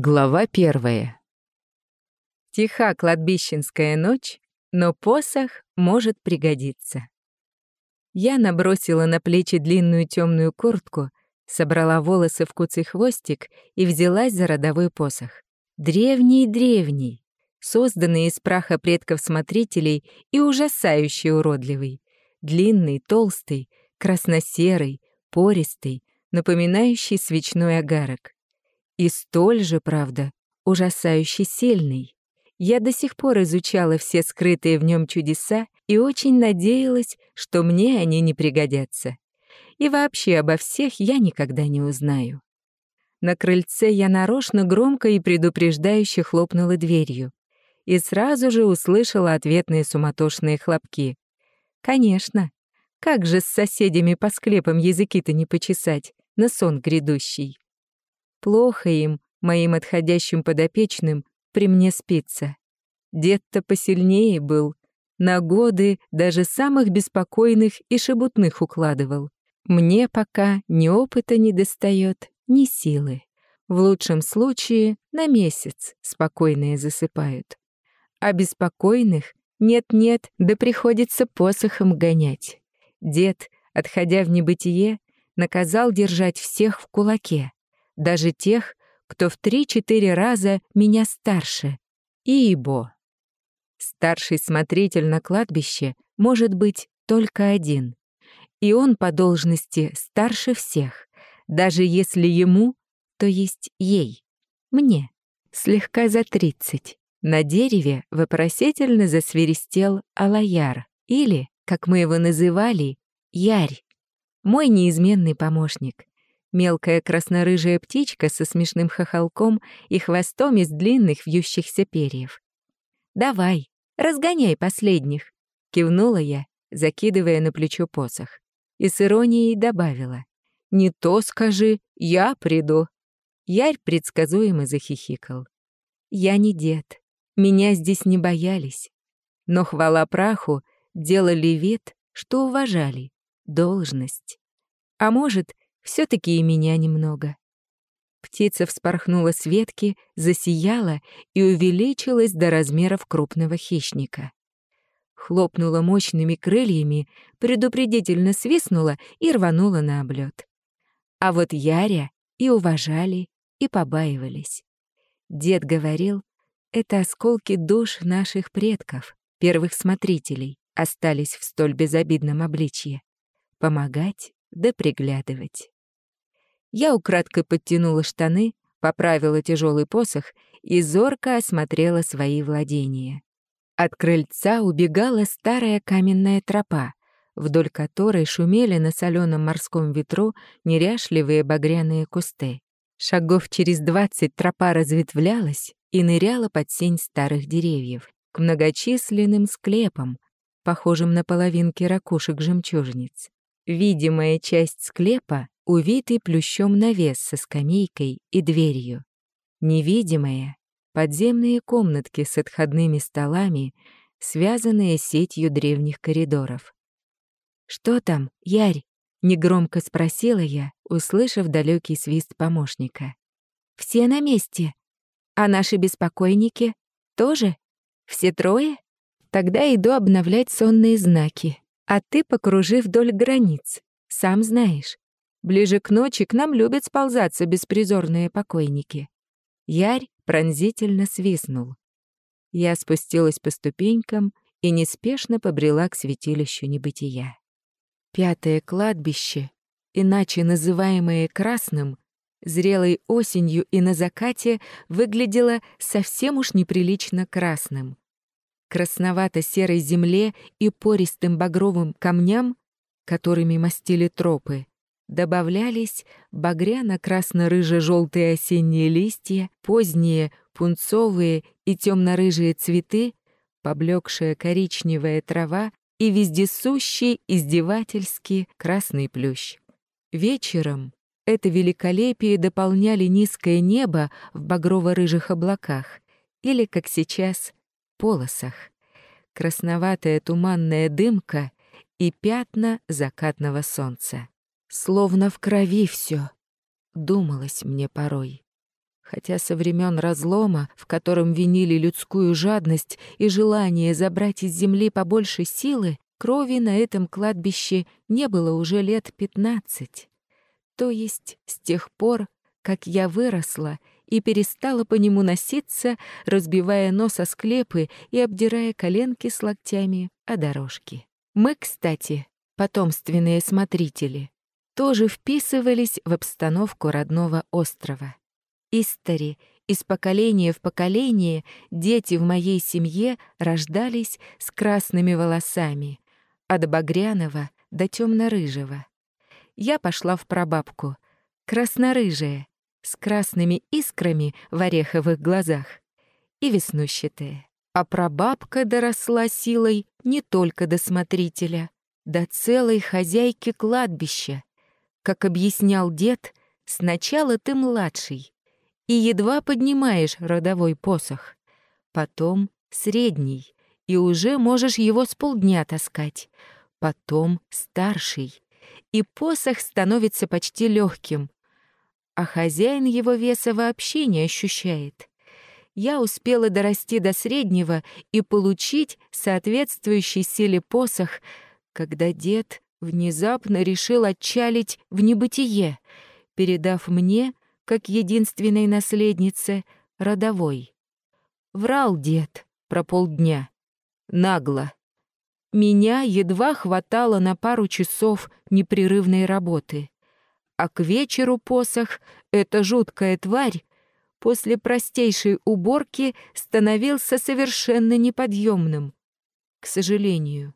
Глава первая. Тиха кладбищенская ночь, но посох может пригодиться. Я набросила на плечи длинную темную куртку, собрала волосы в куцый хвостик и взялась за родовой посох. Древний-древний, созданный из праха предков-смотрителей и ужасающий уродливый. Длинный, толстый, красно-серый, пористый, напоминающий свечной агарок. И столь же, правда, ужасающе сильный. Я до сих пор изучала все скрытые в нем чудеса и очень надеялась, что мне они не пригодятся. И вообще обо всех я никогда не узнаю. На крыльце я нарочно громко и предупреждающе хлопнула дверью и сразу же услышала ответные суматошные хлопки. Конечно, как же с соседями по склепам языки-то не почесать на сон грядущий. Плохо им, моим отходящим подопечным, при мне спится. Дед-то посильнее был, на годы даже самых беспокойных и шебутных укладывал. Мне пока ни опыта не достает, ни силы. В лучшем случае на месяц спокойные засыпают. А беспокойных нет-нет, да приходится посохом гонять. Дед, отходя в небытие, наказал держать всех в кулаке, даже тех, кто в три-четыре раза меня старше. Ибо. Старший смотритель на кладбище может быть только один. И он по должности старше всех, даже если ему, то есть ей, мне, слегка за тридцать. На дереве вопросительно засвиристел алаяр, или, как мы его называли, ярь, мой неизменный помощник. Мелкая краснорыжая птичка со смешным хохолком и хвостом из длинных вьющихся перьев. «Давай, разгоняй последних!» — кивнула я, закидывая на плечо посох. И с иронией добавила. «Не то скажи, я приду!» Ярь предсказуемо захихикал. «Я не дед. Меня здесь не боялись. Но хвала праху делали вид, что уважали должность. А может, все таки и меня немного. Птица вспорхнула с ветки, засияла и увеличилась до размеров крупного хищника. Хлопнула мощными крыльями, предупредительно свистнула и рванула на облет. А вот Яря и уважали, и побаивались. Дед говорил, это осколки душ наших предков, первых смотрителей, остались в столь безобидном обличье. Помогать да приглядывать. Я украдкой подтянула штаны, поправила тяжелый посох и зорко осмотрела свои владения. От крыльца убегала старая каменная тропа, вдоль которой шумели на соленом морском ветру неряшливые багряные кусты. Шагов через двадцать тропа разветвлялась и ныряла под сень старых деревьев к многочисленным склепам, похожим на половинки ракушек-жемчужниц. Видимая часть склепа увитый плющом навес со скамейкой и дверью. Невидимые — подземные комнатки с отходными столами, связанные сетью древних коридоров. «Что там, Ярь?» — негромко спросила я, услышав далекий свист помощника. «Все на месте. А наши беспокойники тоже? Все трое? Тогда иду обновлять сонные знаки. А ты покружи вдоль границ. Сам знаешь, Ближе к ночи к нам любят сползаться беспризорные покойники. Ярь пронзительно свистнул. Я спустилась по ступенькам и неспешно побрела к святилищу небытия. Пятое кладбище, иначе называемое Красным, зрелой осенью и на закате выглядело совсем уж неприлично красным. Красновато-серой земле и пористым багровым камням, которыми мастили тропы, добавлялись багряно-красно-рыже-желтые осенние листья, поздние пунцовые и темно-рыжие цветы, поблекшая коричневая трава и вездесущий издевательский красный плющ. Вечером это великолепие дополняли низкое небо в багрово-рыжих облаках или, как сейчас, полосах, красноватая туманная дымка и пятна закатного солнца. Словно в крови все, думалось мне порой. Хотя со времен разлома, в котором винили людскую жадность и желание забрать из земли побольше силы, крови на этом кладбище не было уже лет пятнадцать. То есть с тех пор, как я выросла и перестала по нему носиться, разбивая нос о склепы и обдирая коленки с локтями о дорожки. Мы, кстати, потомственные смотрители, тоже вписывались в обстановку родного острова. Истори, из поколения в поколение дети в моей семье рождались с красными волосами, от багряного до темно-рыжего. Я пошла в прабабку, краснорыжая, с красными искрами в ореховых глазах и веснущатая. А прабабка доросла силой не только до смотрителя, до целой хозяйки кладбища. Как объяснял дед, сначала ты младший, и едва поднимаешь родовой посох. Потом средний, и уже можешь его с полдня таскать. Потом старший, и посох становится почти легким, а хозяин его веса вообще не ощущает. Я успела дорасти до среднего и получить соответствующий силе посох, когда дед внезапно решил отчалить в небытие, передав мне как единственной наследнице, родовой. Врал дед про полдня. Нагло. Меня едва хватало на пару часов непрерывной работы. А к вечеру посох, эта жуткая тварь, после простейшей уборки становился совершенно неподъемным. К сожалению,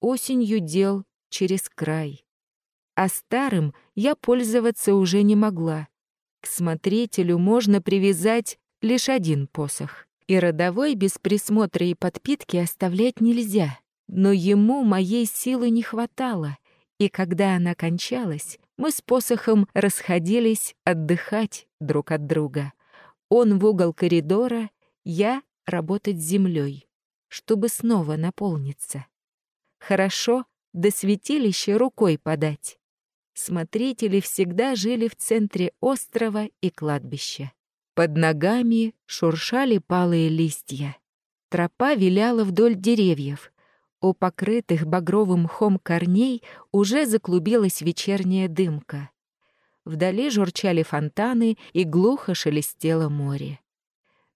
осенью дел через край. А старым я пользоваться уже не могла. К смотрителю можно привязать лишь один посох. И родовой без присмотра и подпитки оставлять нельзя. Но ему моей силы не хватало, и когда она кончалась, мы с посохом расходились отдыхать друг от друга. Он в угол коридора, я работать землей, чтобы снова наполниться. Хорошо до святилища рукой подать. Смотрители всегда жили в центре острова и кладбища. Под ногами шуршали палые листья. Тропа виляла вдоль деревьев. У покрытых багровым мхом корней уже заклубилась вечерняя дымка. Вдали журчали фонтаны и глухо шелестело море.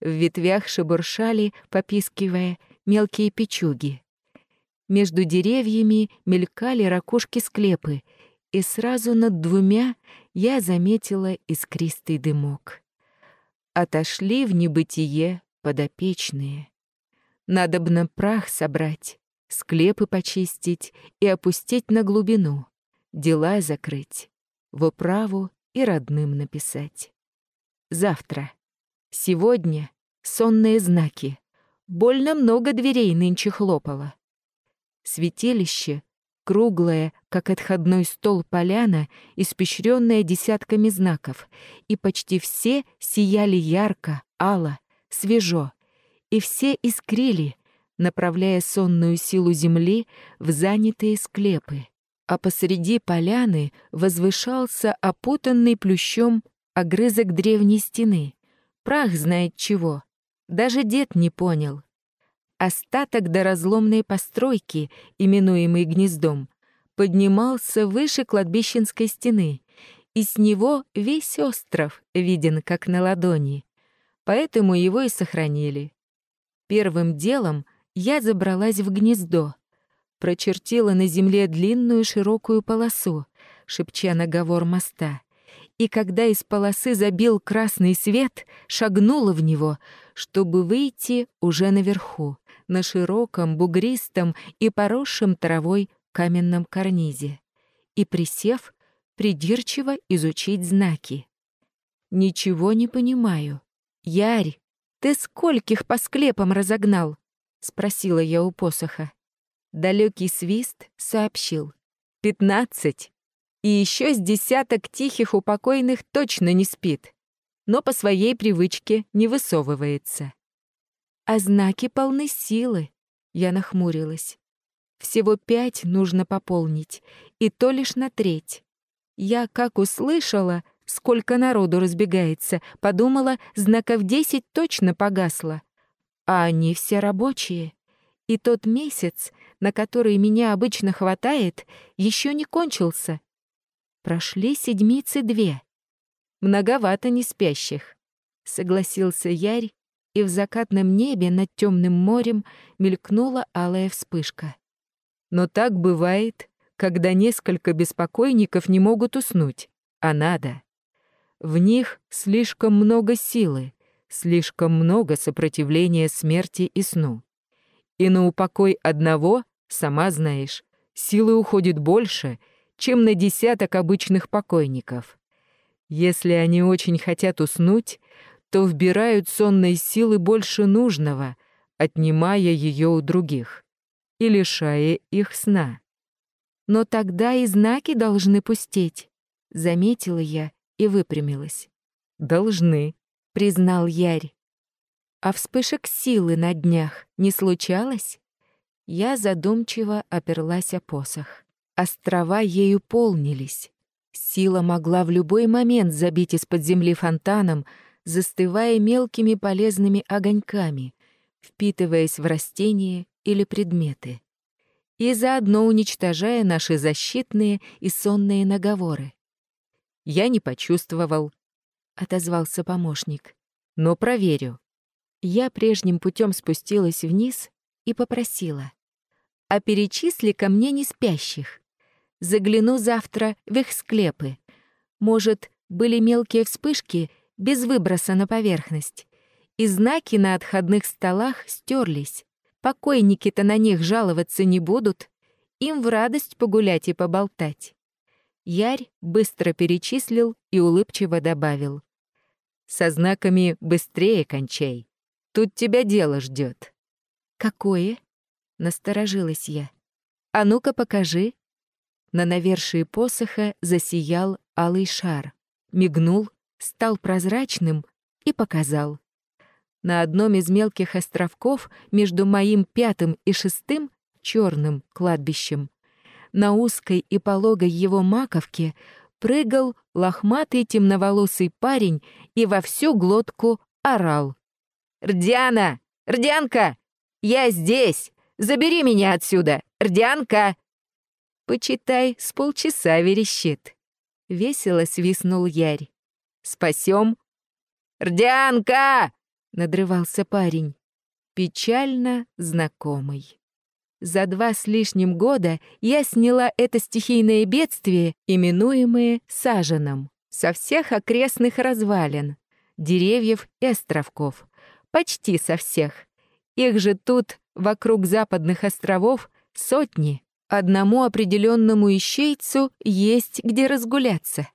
В ветвях шебуршали, попискивая, мелкие печуги. Между деревьями мелькали ракушки склепы — и сразу над двумя я заметила искристый дымок. Отошли в небытие подопечные. Надобно прах собрать, склепы почистить и опустить на глубину, дела закрыть, в управу и родным написать. Завтра. Сегодня сонные знаки. Больно много дверей нынче хлопало. Святилище Круглая, как отходной стол поляна, испещренная десятками знаков, и почти все сияли ярко, ало, свежо, и все искрили, направляя сонную силу земли в занятые склепы. А посреди поляны возвышался опутанный плющом огрызок древней стены. Прах знает чего. Даже дед не понял. Остаток до разломной постройки, именуемой гнездом, поднимался выше кладбищенской стены, и с него весь остров виден как на ладони. Поэтому его и сохранили. Первым делом я забралась в гнездо, прочертила на земле длинную широкую полосу, шепча наговор моста, и когда из полосы забил красный свет, шагнула в него, чтобы выйти уже наверху на широком, бугристом и поросшем травой каменном карнизе и, присев, придирчиво изучить знаки. «Ничего не понимаю. Ярь, ты скольких по склепам разогнал?» — спросила я у посоха. Далекий свист сообщил. «Пятнадцать. И еще с десяток тихих упокойных точно не спит, но по своей привычке не высовывается. А знаки полны силы. Я нахмурилась. Всего пять нужно пополнить, и то лишь на треть. Я, как услышала, сколько народу разбегается. Подумала, знаков десять точно погасло. А они все рабочие. И тот месяц, на который меня обычно хватает, еще не кончился. Прошли седмицы две. Многовато не спящих, согласился Ярь, и в закатном небе над темным морем мелькнула алая вспышка. Но так бывает, когда несколько беспокойников не могут уснуть, а надо. В них слишком много силы, слишком много сопротивления смерти и сну. И на упокой одного, сама знаешь, силы уходит больше, чем на десяток обычных покойников. Если они очень хотят уснуть, то вбирают сонной силы больше нужного, отнимая ее у других и лишая их сна. Но тогда и знаки должны пустеть, заметила я и выпрямилась. Должны, признал Ярь. А вспышек силы на днях не случалось? Я задумчиво оперлась о посох. Острова ею полнились. Сила могла в любой момент забить из-под земли фонтаном, застывая мелкими полезными огоньками, впитываясь в растения или предметы, и заодно уничтожая наши защитные и сонные наговоры. «Я не почувствовал», — отозвался помощник, — «но проверю». Я прежним путем спустилась вниз и попросила. «А перечисли ко мне не спящих. Загляну завтра в их склепы. Может, были мелкие вспышки — без выброса на поверхность. И знаки на отходных столах стерлись. Покойники-то на них жаловаться не будут. Им в радость погулять и поболтать. Ярь быстро перечислил и улыбчиво добавил. «Со знаками быстрее кончай. Тут тебя дело ждет. «Какое?» — насторожилась я. «А ну-ка покажи». На навершии посоха засиял алый шар, мигнул стал прозрачным и показал. На одном из мелких островков между моим пятым и шестым черным кладбищем на узкой и пологой его маковке прыгал лохматый темноволосый парень и во всю глотку орал. «Рдяна! Рдянка! Я здесь! Забери меня отсюда! Рдянка!» Почитай, с полчаса верещит. Весело свистнул Ярь. Спасем?» «Рдянка!» — надрывался парень. Печально знакомый. За два с лишним года я сняла это стихийное бедствие, именуемое саженом, со всех окрестных развалин, деревьев и островков. Почти со всех. Их же тут, вокруг западных островов, сотни. Одному определенному ищейцу есть где разгуляться.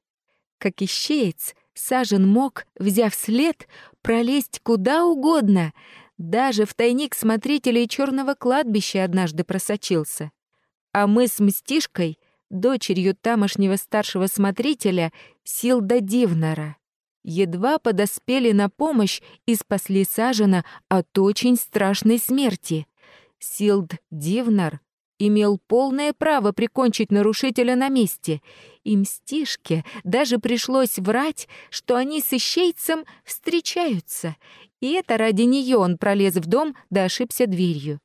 Как ищеец, Сажен мог, взяв след, пролезть куда угодно. Даже в тайник смотрителей черного кладбища однажды просочился. А мы с Мстишкой, дочерью тамошнего старшего смотрителя, Силда Дивнара, едва подоспели на помощь и спасли Сажена от очень страшной смерти. Силд Дивнар имел полное право прикончить нарушителя на месте, и Мстишке даже пришлось врать, что они с ищейцем встречаются, и это ради нее он пролез в дом да ошибся дверью.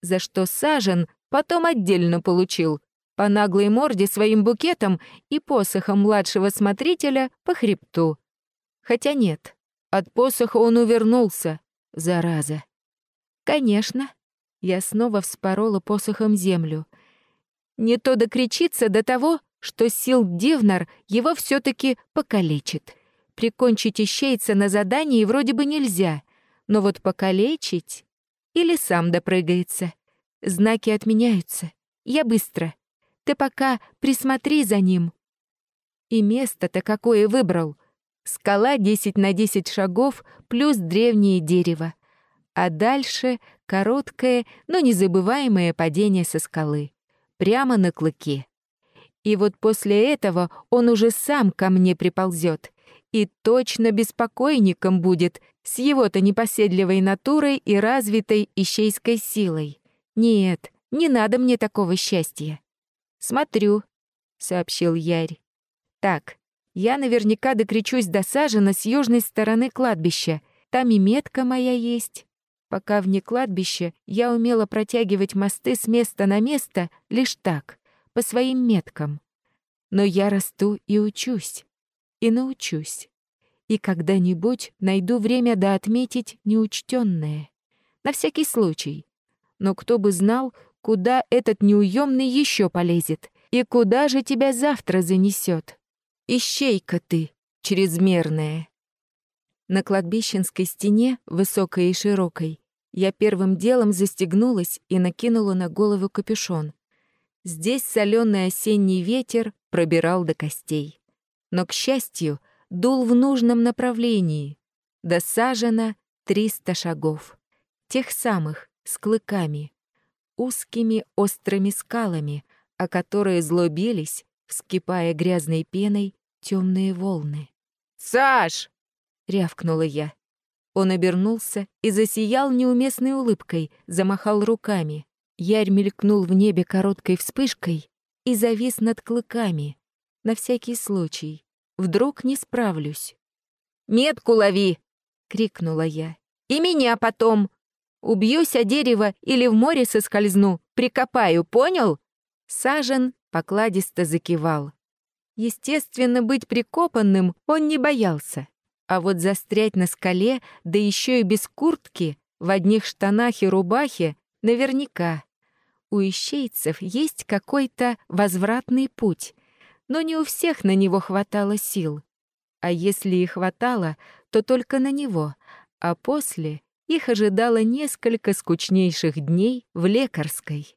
За что Сажен потом отдельно получил, по наглой морде своим букетом и посохом младшего смотрителя по хребту. Хотя нет, от посоха он увернулся, зараза. Конечно, я снова вспорола посохом землю. Не то докричиться до того, что сил Дивнар его все таки покалечит. Прикончить ищейца на задании вроде бы нельзя, но вот покалечить... Или сам допрыгается. Знаки отменяются. Я быстро. Ты пока присмотри за ним. И место-то какое выбрал. Скала 10 на 10 шагов плюс древнее дерево а дальше короткое, но незабываемое падение со скалы, прямо на клыке. И вот после этого он уже сам ко мне приползет и точно беспокойником будет с его-то непоседливой натурой и развитой ищейской силой. Нет, не надо мне такого счастья. «Смотрю», — сообщил Ярь. «Так, Я наверняка докричусь до Сажена с южной стороны кладбища. Там и метка моя есть. Пока вне кладбища я умела протягивать мосты с места на место лишь так, по своим меткам. Но я расту и учусь. И научусь. И когда-нибудь найду время да отметить неучтенное. На всякий случай. Но кто бы знал, куда этот неуемный еще полезет, и куда же тебя завтра занесет. Ищейка ты, чрезмерная. На кладбищенской стене, высокой и широкой, я первым делом застегнулась и накинула на голову капюшон. Здесь соленый осенний ветер пробирал до костей. Но, к счастью, дул в нужном направлении. Досажено триста шагов. Тех самых, с клыками. Узкими острыми скалами, о которые злобились, вскипая грязной пеной, темные волны. «Саш!» — рявкнула я. Он обернулся и засиял неуместной улыбкой, замахал руками. Ярь мелькнул в небе короткой вспышкой и завис над клыками. На всякий случай. Вдруг не справлюсь. «Метку лови!» — крикнула я. «И меня потом! Убьюсь о дерево или в море соскользну, прикопаю, понял?» Сажен покладисто закивал. Естественно, быть прикопанным он не боялся. А вот застрять на скале, да еще и без куртки, в одних штанах и рубахе, наверняка. У ищейцев есть какой-то возвратный путь, но не у всех на него хватало сил. А если и хватало, то только на него, а после их ожидало несколько скучнейших дней в лекарской.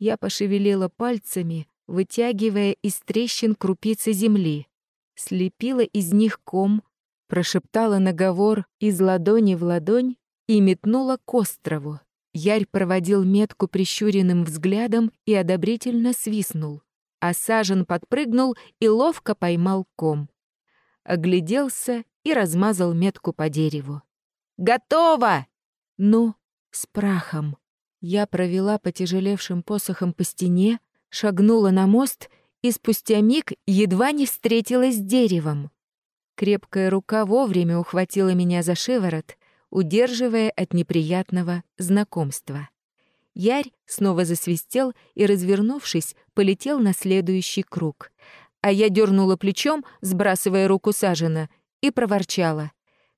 Я пошевелила пальцами, вытягивая из трещин крупицы земли, слепила из них ком, прошептала наговор из ладони в ладонь и метнула к острову. Ярь проводил метку прищуренным взглядом и одобрительно свистнул, а Сажен подпрыгнул и ловко поймал ком. Огляделся и размазал метку по дереву. «Готово!» «Ну, с прахом!» Я провела потяжелевшим посохом по стене, шагнула на мост и спустя миг едва не встретилась с деревом. Крепкая рука вовремя ухватила меня за шиворот, удерживая от неприятного знакомства. Ярь снова засвистел и, развернувшись, полетел на следующий круг. А я дернула плечом, сбрасывая руку сажена, и проворчала.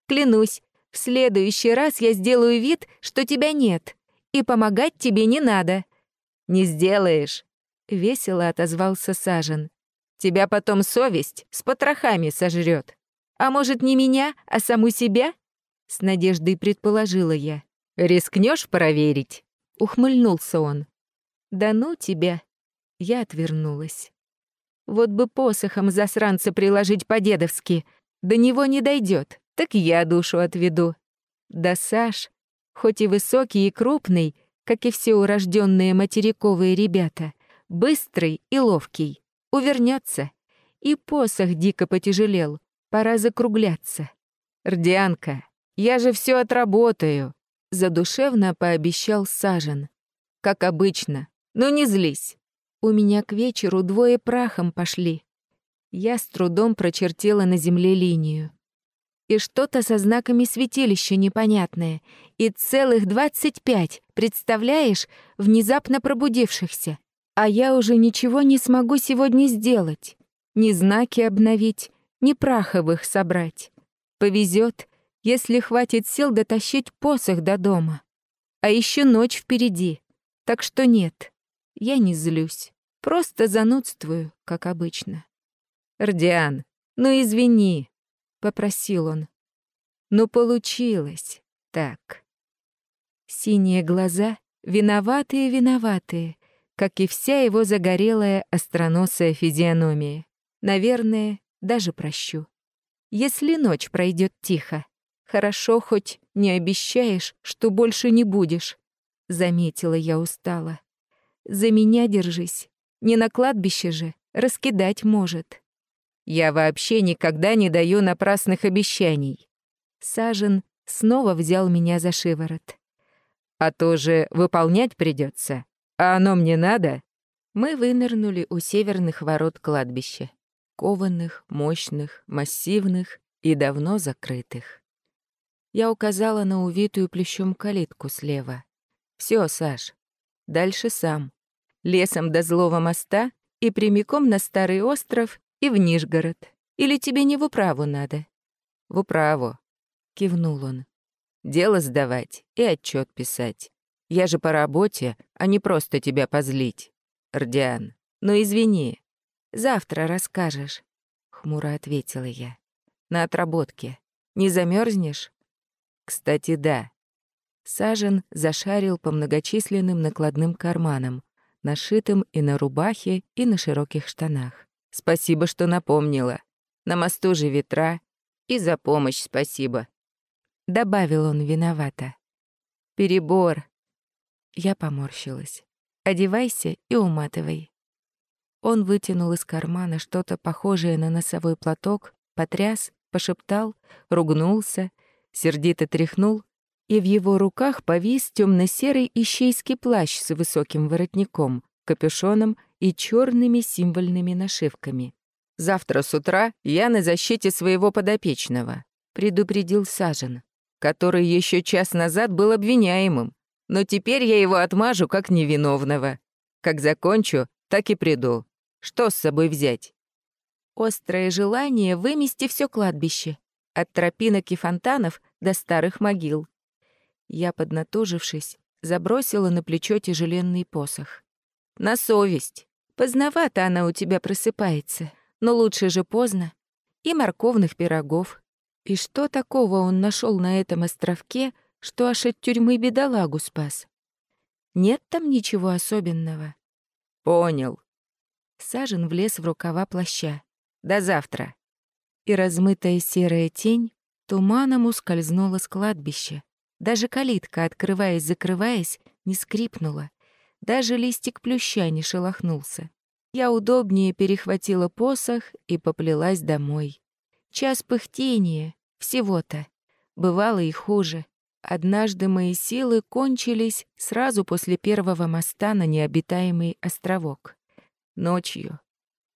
«Клянусь, в следующий раз я сделаю вид, что тебя нет и помогать тебе не надо». «Не сделаешь», — весело отозвался Сажен. «Тебя потом совесть с потрохами сожрет. А может, не меня, а саму себя?» С надеждой предположила я. «Рискнешь проверить?» Ухмыльнулся он. «Да ну тебя!» Я отвернулась. Вот бы посохом засранца приложить по-дедовски. До него не дойдет, так я душу отведу. Да Саш, хоть и высокий и крупный, как и все урожденные материковые ребята, быстрый и ловкий, увернется. И посох дико потяжелел, пора закругляться. «Рдианка, я же все отработаю», — задушевно пообещал Сажен. «Как обычно, но не злись. У меня к вечеру двое прахом пошли». Я с трудом прочертила на земле линию и что-то со знаками святилища непонятное, и целых двадцать пять, представляешь, внезапно пробудившихся. А я уже ничего не смогу сегодня сделать. Ни знаки обновить, ни праховых собрать. Повезет, если хватит сил дотащить посох до дома. А еще ночь впереди, так что нет, я не злюсь, просто занудствую, как обычно. «Рдиан, ну извини, — попросил он. Но получилось так. Синие глаза, виноватые-виноватые, как и вся его загорелая остроносая физиономия. Наверное, даже прощу. Если ночь пройдет тихо, хорошо хоть не обещаешь, что больше не будешь, — заметила я устало. За меня держись, не на кладбище же, раскидать может. Я вообще никогда не даю напрасных обещаний. Сажен снова взял меня за шиворот. А то же выполнять придется. А оно мне надо? Мы вынырнули у северных ворот кладбища. Кованых, мощных, массивных и давно закрытых. Я указала на увитую плещом калитку слева. Все, Саш, дальше сам. Лесом до злого моста и прямиком на Старый остров и в Нижгород. Или тебе не в управу надо?» «В управу», — кивнул он. «Дело сдавать и отчет писать. Я же по работе, а не просто тебя позлить. Рдиан, ну извини. Завтра расскажешь», — хмуро ответила я. «На отработке. Не замерзнешь? «Кстати, да». Сажен зашарил по многочисленным накладным карманам, нашитым и на рубахе, и на широких штанах. «Спасибо, что напомнила. На мосту же ветра. И за помощь спасибо». Добавил он виновато. «Перебор». Я поморщилась. «Одевайся и уматывай». Он вытянул из кармана что-то похожее на носовой платок, потряс, пошептал, ругнулся, сердито тряхнул, и в его руках повис темно-серый ищейский плащ с высоким воротником, капюшоном и черными символьными нашивками. «Завтра с утра я на защите своего подопечного», — предупредил Сажен, который еще час назад был обвиняемым, но теперь я его отмажу как невиновного. Как закончу, так и приду. Что с собой взять? Острое желание вымести все кладбище, от тропинок и фонтанов до старых могил. Я, поднатужившись, забросила на плечо тяжеленный посох. «На совесть. Поздновато она у тебя просыпается, но лучше же поздно. И морковных пирогов. И что такого он нашел на этом островке, что аж от тюрьмы бедолагу спас? Нет там ничего особенного». «Понял». Сажен влез в рукава плаща. «До завтра» и размытая серая тень туманом ускользнула с кладбища. Даже калитка, открываясь-закрываясь, не скрипнула. Даже листик плюща не шелохнулся. Я удобнее перехватила посох и поплелась домой. Час пыхтения, всего-то. Бывало и хуже. Однажды мои силы кончились сразу после первого моста на необитаемый островок. Ночью,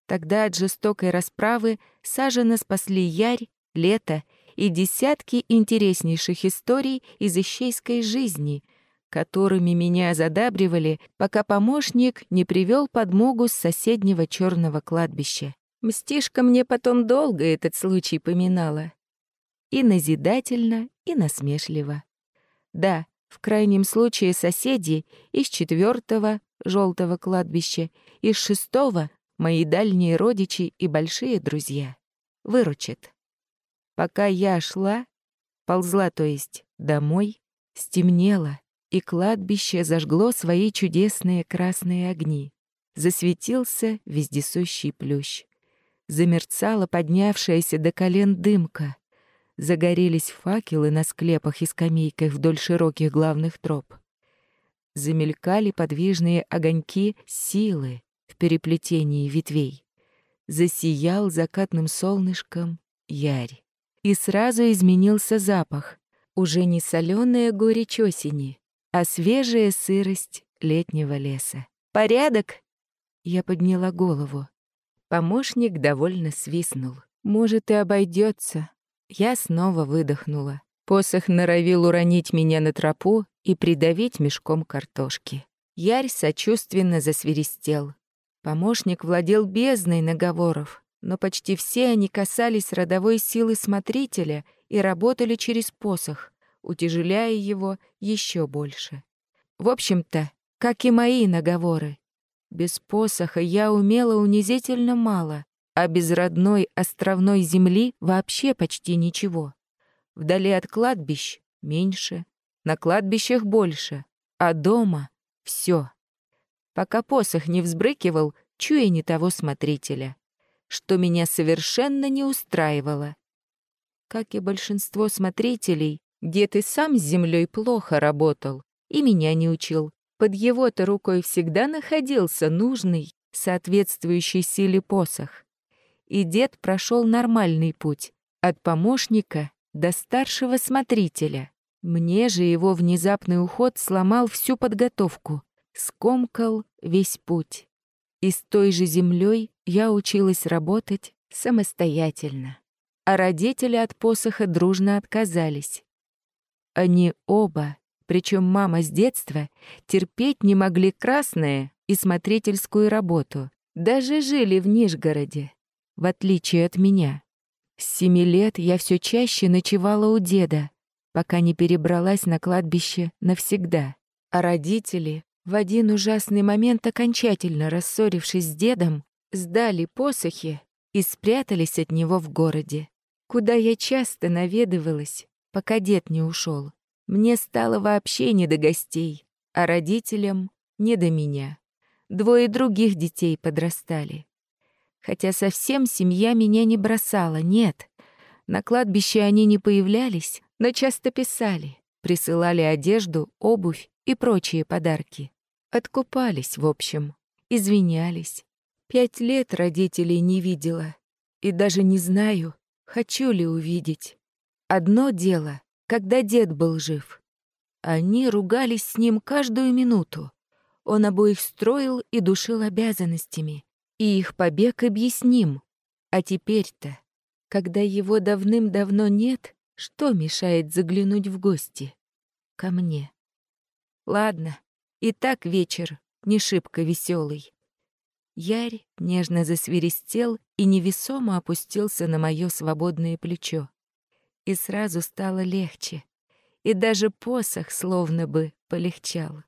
Тогда от жестокой расправы саженно спасли Ярь, Лето и десятки интереснейших историй из ищейской жизни, которыми меня задабривали, пока помощник не привел подмогу с соседнего черного кладбища. Мстишка мне потом долго этот случай поминала. И назидательно, и насмешливо. Да, в крайнем случае соседи из четвертого желтого кладбища, из шестого мои дальние родичи и большие друзья. Выручит. Пока я шла, ползла, то есть, домой, стемнело, и кладбище зажгло свои чудесные красные огни. Засветился вездесущий плющ. Замерцала поднявшаяся до колен дымка. Загорелись факелы на склепах и скамейках вдоль широких главных троп. Замелькали подвижные огоньки силы, в переплетении ветвей. Засиял закатным солнышком ярь. И сразу изменился запах. Уже не соленая горечь осени, а свежая сырость летнего леса. «Порядок?» Я подняла голову. Помощник довольно свистнул. «Может, и обойдется. Я снова выдохнула. Посох норовил уронить меня на тропу и придавить мешком картошки. Ярь сочувственно засверистел. Помощник владел бездной наговоров, но почти все они касались родовой силы смотрителя и работали через посох, утяжеляя его еще больше. В общем-то, как и мои наговоры. Без посоха я умела унизительно мало, а без родной островной земли вообще почти ничего. Вдали от кладбищ — меньше, на кладбищах больше, а дома — все пока посох не взбрыкивал, чуя не того смотрителя, что меня совершенно не устраивало. Как и большинство смотрителей, дед и сам с землей плохо работал и меня не учил. Под его-то рукой всегда находился нужный, соответствующий силе посох. И дед прошел нормальный путь, от помощника до старшего смотрителя. Мне же его внезапный уход сломал всю подготовку, скомкал весь путь. И с той же землей я училась работать самостоятельно. А родители от посоха дружно отказались. Они оба, причем мама с детства, терпеть не могли красное и смотрительскую работу. Даже жили в Нижгороде, в отличие от меня. С семи лет я все чаще ночевала у деда, пока не перебралась на кладбище навсегда. А родители, в один ужасный момент окончательно рассорившись с дедом, сдали посохи и спрятались от него в городе, куда я часто наведывалась, пока дед не ушел. Мне стало вообще не до гостей, а родителям не до меня. Двое других детей подрастали. Хотя совсем семья меня не бросала, нет. На кладбище они не появлялись, но часто писали, присылали одежду, обувь и прочие подарки. Откупались, в общем, извинялись. Пять лет родителей не видела. И даже не знаю, хочу ли увидеть. Одно дело, когда дед был жив. Они ругались с ним каждую минуту. Он обоих строил и душил обязанностями. И их побег объясним. А теперь-то, когда его давным-давно нет, что мешает заглянуть в гости? Ко мне. Ладно, и так вечер не шибко веселый. Ярь нежно засвиристел и невесомо опустился на мое свободное плечо. И сразу стало легче, и даже посох словно бы полегчал.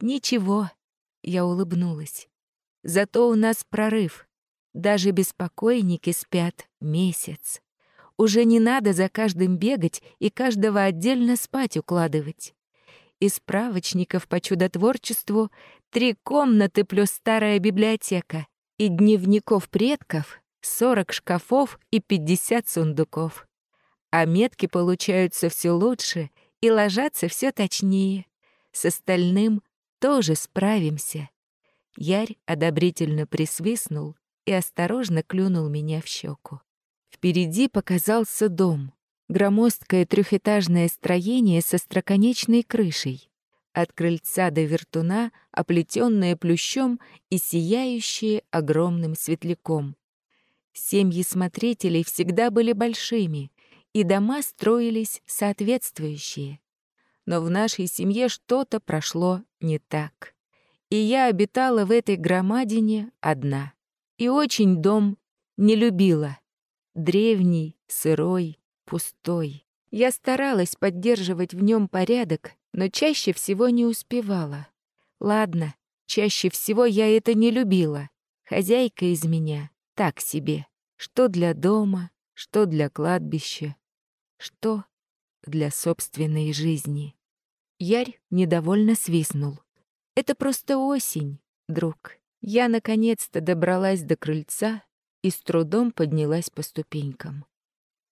«Ничего», — я улыбнулась. «Зато у нас прорыв. Даже беспокойники спят месяц. Уже не надо за каждым бегать и каждого отдельно спать укладывать. Из справочников по чудотворчеству три комнаты плюс старая библиотека и дневников предков, сорок шкафов и пятьдесят сундуков. А метки получаются все лучше и ложатся все точнее. С остальным тоже справимся. Ярь одобрительно присвистнул и осторожно клюнул меня в щеку. Впереди показался дом. Громоздкое трехэтажное строение со строконечной крышей. От крыльца до вертуна, оплетенное плющом и сияющее огромным светляком. Семьи смотрителей всегда были большими, и дома строились соответствующие. Но в нашей семье что-то прошло не так. И я обитала в этой громадине одна. И очень дом не любила. Древний, сырой, пустой. Я старалась поддерживать в нем порядок, но чаще всего не успевала. Ладно, чаще всего я это не любила. Хозяйка из меня так себе. Что для дома, что для кладбища, что для собственной жизни. Ярь недовольно свистнул. «Это просто осень, друг. Я наконец-то добралась до крыльца и с трудом поднялась по ступенькам.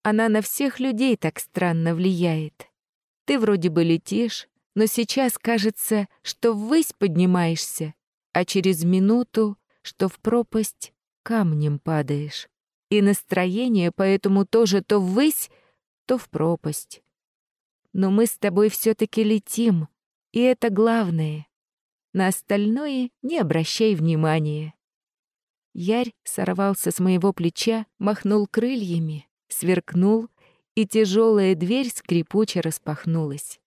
Она на всех людей так странно влияет. Ты вроде бы летишь, но сейчас кажется, что ввысь поднимаешься, а через минуту, что в пропасть камнем падаешь. И настроение поэтому тоже то ввысь, то в пропасть. Но мы с тобой все таки летим, и это главное. На остальное не обращай внимания. Ярь сорвался с моего плеча, махнул крыльями, сверкнул, и тяжелая дверь скрипуче распахнулась.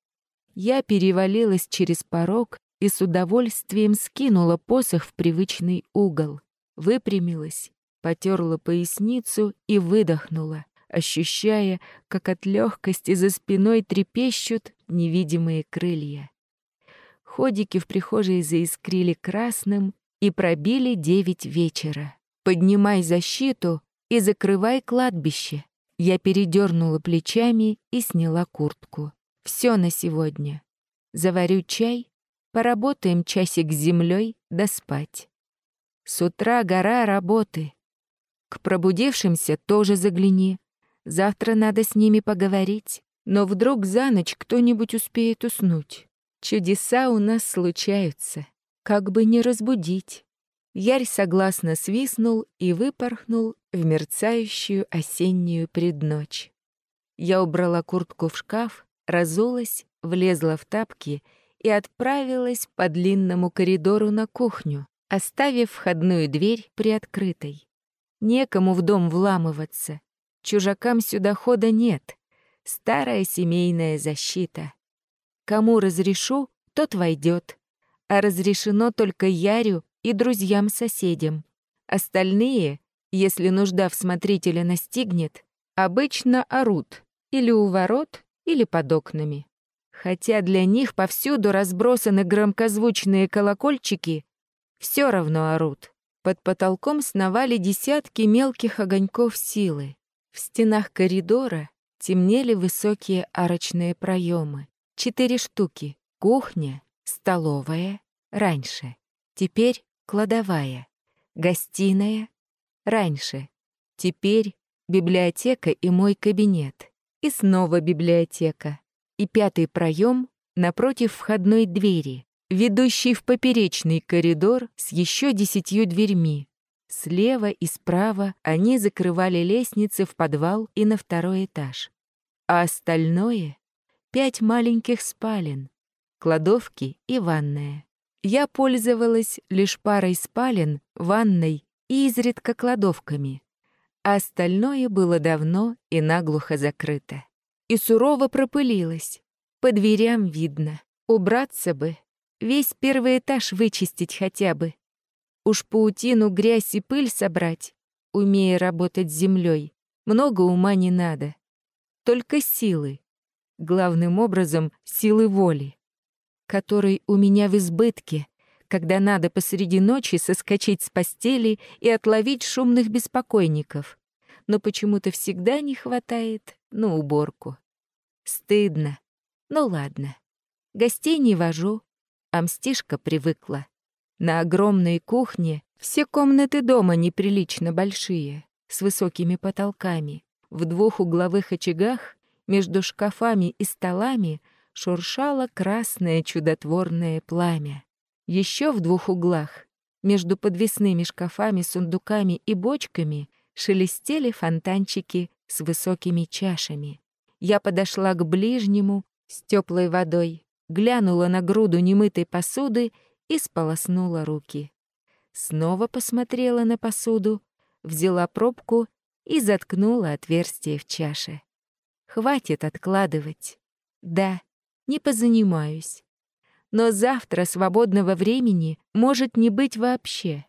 Я перевалилась через порог и с удовольствием скинула посох в привычный угол, выпрямилась, потерла поясницу и выдохнула, ощущая, как от легкости за спиной трепещут невидимые крылья. Ходики в прихожей заискрили красным и пробили девять вечера. «Поднимай защиту и закрывай кладбище», я передернула плечами и сняла куртку. Все на сегодня. Заварю чай, поработаем часик с землей, да спать. С утра гора работы. К пробудившимся тоже загляни. Завтра надо с ними поговорить. Но вдруг за ночь кто-нибудь успеет уснуть. Чудеса у нас случаются. Как бы не разбудить. Ярь согласно свистнул и выпорхнул в мерцающую осеннюю предночь. Я убрала куртку в шкаф, разулась, влезла в тапки и отправилась по длинному коридору на кухню, оставив входную дверь приоткрытой. Некому в дом вламываться. Чужакам сюда хода нет. Старая семейная защита. Кому разрешу, тот войдет. А разрешено только Ярю и друзьям-соседям. Остальные, если нужда в смотрителе настигнет, обычно орут или у ворот, или под окнами. Хотя для них повсюду разбросаны громкозвучные колокольчики, все равно орут. Под потолком сновали десятки мелких огоньков силы. В стенах коридора темнели высокие арочные проемы. Четыре штуки. Кухня, столовая, раньше. Теперь кладовая. Гостиная, раньше. Теперь библиотека и мой кабинет. И снова библиотека. И пятый проем напротив входной двери, ведущий в поперечный коридор с еще десятью дверьми. Слева и справа они закрывали лестницы в подвал и на второй этаж. А остальное — пять маленьких спален, кладовки и ванная. Я пользовалась лишь парой спален, ванной и изредка кладовками а остальное было давно и наглухо закрыто. И сурово пропылилось. По дверям видно. Убраться бы. Весь первый этаж вычистить хотя бы. Уж паутину, грязь и пыль собрать, умея работать с землей, много ума не надо. Только силы. Главным образом, силы воли, которой у меня в избытке, когда надо посреди ночи соскочить с постели и отловить шумных беспокойников. Но почему-то всегда не хватает на уборку. Стыдно. Ну ладно. Гостей не вожу, а мстишка привыкла. На огромной кухне все комнаты дома неприлично большие, с высокими потолками. В двух угловых очагах между шкафами и столами шуршало красное чудотворное пламя. Еще в двух углах, между подвесными шкафами, сундуками и бочками, шелестели фонтанчики с высокими чашами. Я подошла к ближнему с теплой водой, глянула на груду немытой посуды и сполоснула руки. Снова посмотрела на посуду, взяла пробку и заткнула отверстие в чаше. Хватит откладывать. Да, не позанимаюсь но завтра свободного времени может не быть вообще.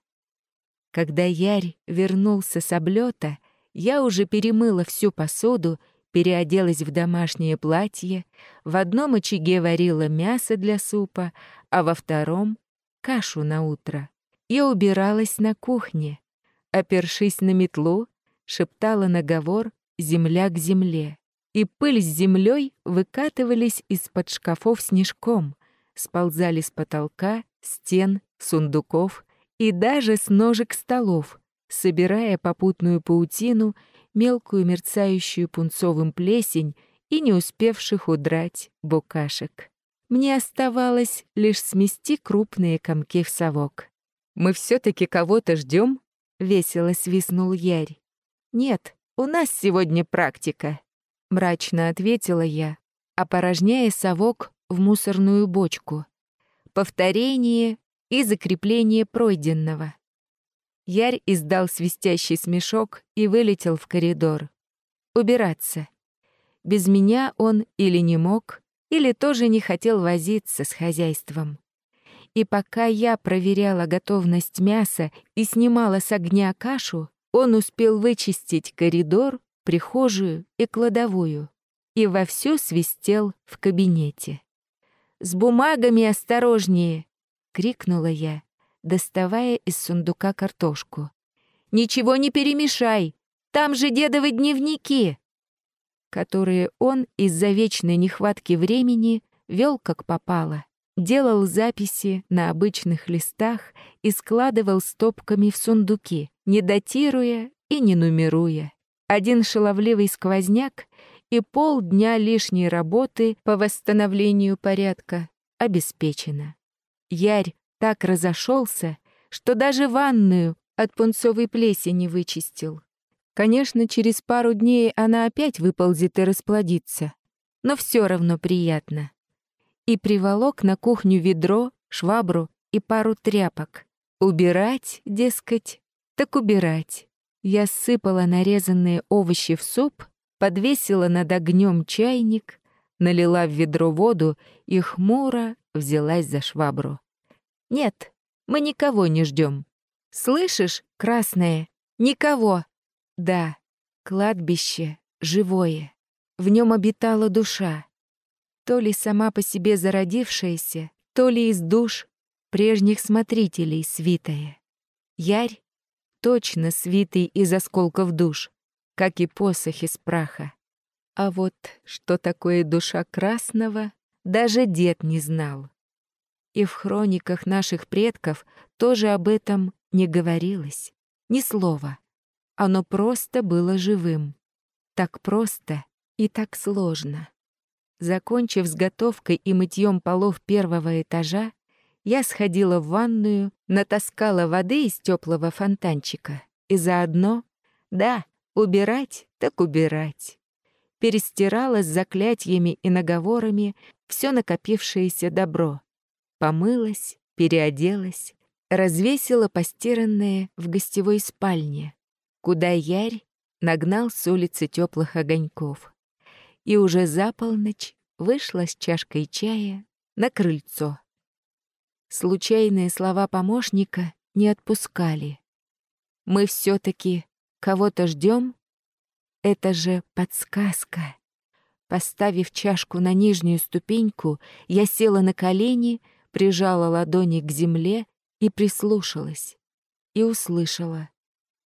Когда Ярь вернулся с облета, я уже перемыла всю посуду, переоделась в домашнее платье, в одном очаге варила мясо для супа, а во втором — кашу на утро. И убиралась на кухне. Опершись на метлу, шептала наговор «земля к земле». И пыль с землей выкатывались из-под шкафов снежком — сползали с потолка, стен, сундуков и даже с ножек столов, собирая попутную паутину, мелкую мерцающую пунцовым плесень и не успевших удрать букашек. Мне оставалось лишь смести крупные комки в совок. «Мы все таки кого-то ждем? весело свистнул Ярь. «Нет, у нас сегодня практика», — мрачно ответила я, опорожняя совок в мусорную бочку. Повторение и закрепление пройденного. Ярь издал свистящий смешок и вылетел в коридор. Убираться. Без меня он или не мог, или тоже не хотел возиться с хозяйством. И пока я проверяла готовность мяса и снимала с огня кашу, он успел вычистить коридор, прихожую и кладовую и вовсю свистел в кабинете. С бумагами осторожнее!» — крикнула я, доставая из сундука картошку. «Ничего не перемешай! Там же дедовы дневники!» которые он из-за вечной нехватки времени вел как попало. Делал записи на обычных листах и складывал стопками в сундуки, не датируя и не нумеруя. Один шаловливый сквозняк, и полдня лишней работы по восстановлению порядка обеспечено. Ярь так разошелся, что даже ванную от пунцовой плесени вычистил. Конечно, через пару дней она опять выползет и расплодится, но все равно приятно. И приволок на кухню ведро, швабру и пару тряпок. Убирать, дескать, так убирать. Я сыпала нарезанные овощи в суп, подвесила над огнем чайник, налила в ведро воду и хмуро взялась за швабру. «Нет, мы никого не ждем. Слышишь, красное? Никого!» «Да, кладбище живое. В нем обитала душа. То ли сама по себе зародившаяся, то ли из душ прежних смотрителей свитая. Ярь точно свитый из осколков душ, как и посох из праха. А вот что такое душа красного, даже дед не знал. И в хрониках наших предков тоже об этом не говорилось. Ни слова. Оно просто было живым. Так просто и так сложно. Закончив с готовкой и мытьем полов первого этажа, я сходила в ванную, натаскала воды из теплого фонтанчика и заодно, да, убирать так убирать. Перестирала с заклятиями и наговорами все накопившееся добро. Помылась, переоделась, развесила постиранное в гостевой спальне, куда Ярь нагнал с улицы теплых огоньков и уже за полночь вышла с чашкой чая на крыльцо. Случайные слова помощника не отпускали. Мы все таки кого-то ждем? Это же подсказка. Поставив чашку на нижнюю ступеньку, я села на колени, прижала ладони к земле и прислушалась. И услышала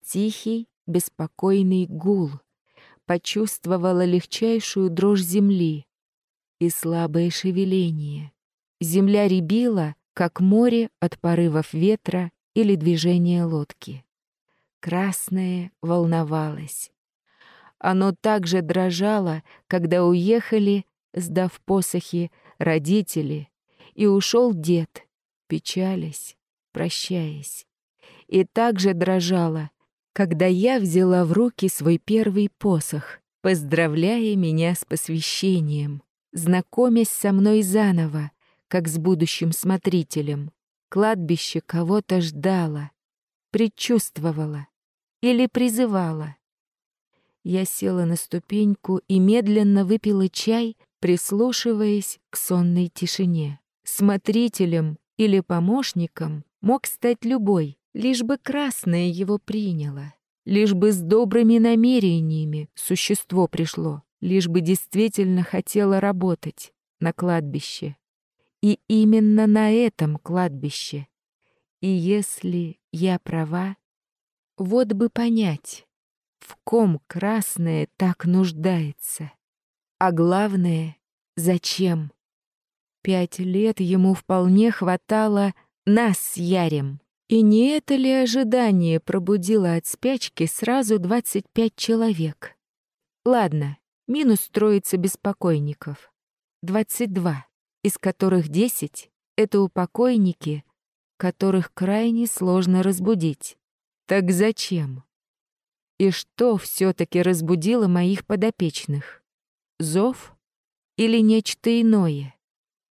тихий, беспокойный гул — почувствовала легчайшую дрожь земли и слабое шевеление. Земля рябила, как море от порывов ветра или движения лодки. Красное волновалось. Оно также дрожало, когда уехали, сдав посохи, родители, и ушел дед, печалясь, прощаясь. И также дрожало, когда я взяла в руки свой первый посох, поздравляя меня с посвящением, знакомясь со мной заново, как с будущим смотрителем. Кладбище кого-то ждало, предчувствовало или призывало. Я села на ступеньку и медленно выпила чай, прислушиваясь к сонной тишине. Смотрителем или помощником мог стать любой, Лишь бы красное его приняло, лишь бы с добрыми намерениями существо пришло, лишь бы действительно хотело работать на кладбище. И именно на этом кладбище. И если я права, вот бы понять, в ком красное так нуждается. А главное, зачем? Пять лет ему вполне хватало нас с Ярем. И не это ли ожидание пробудило от спячки сразу 25 человек? Ладно, минус троица беспокойников. 22, из которых 10 — это упокойники, которых крайне сложно разбудить. Так зачем? И что все таки разбудило моих подопечных? Зов или нечто иное?